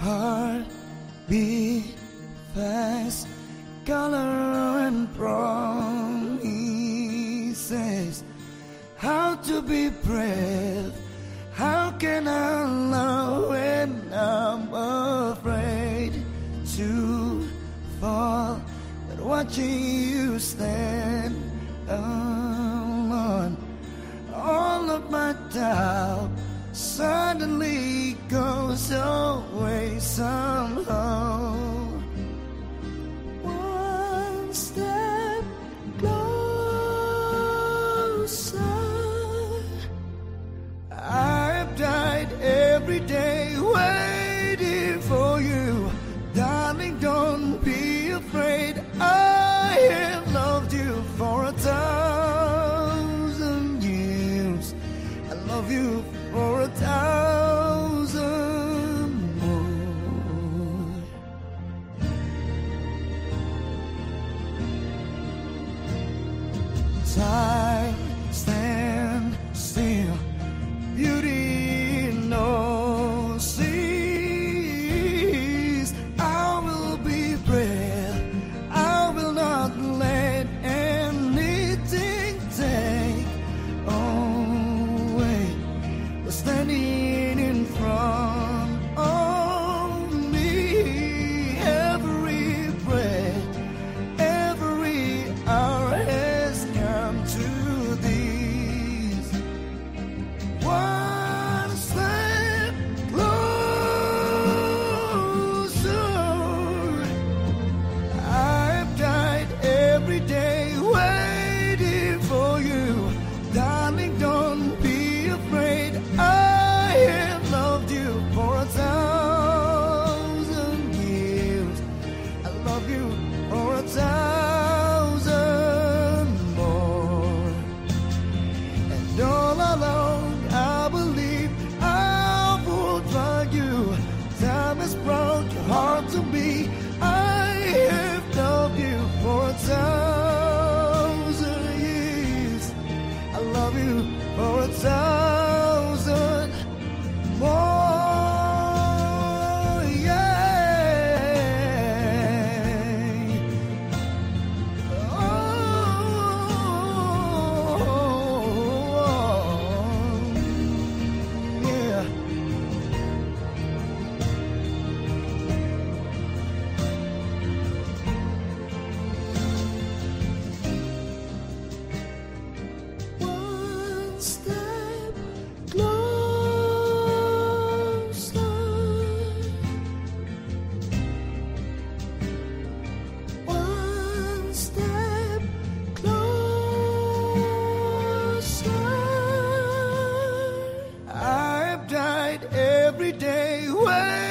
heart be fast, color and promises. How to be brave? How can I love when I'm afraid to fall? But watching you stand alone, all of my doubt suddenly goes away somehow. time. Stand to be every day. Whoa.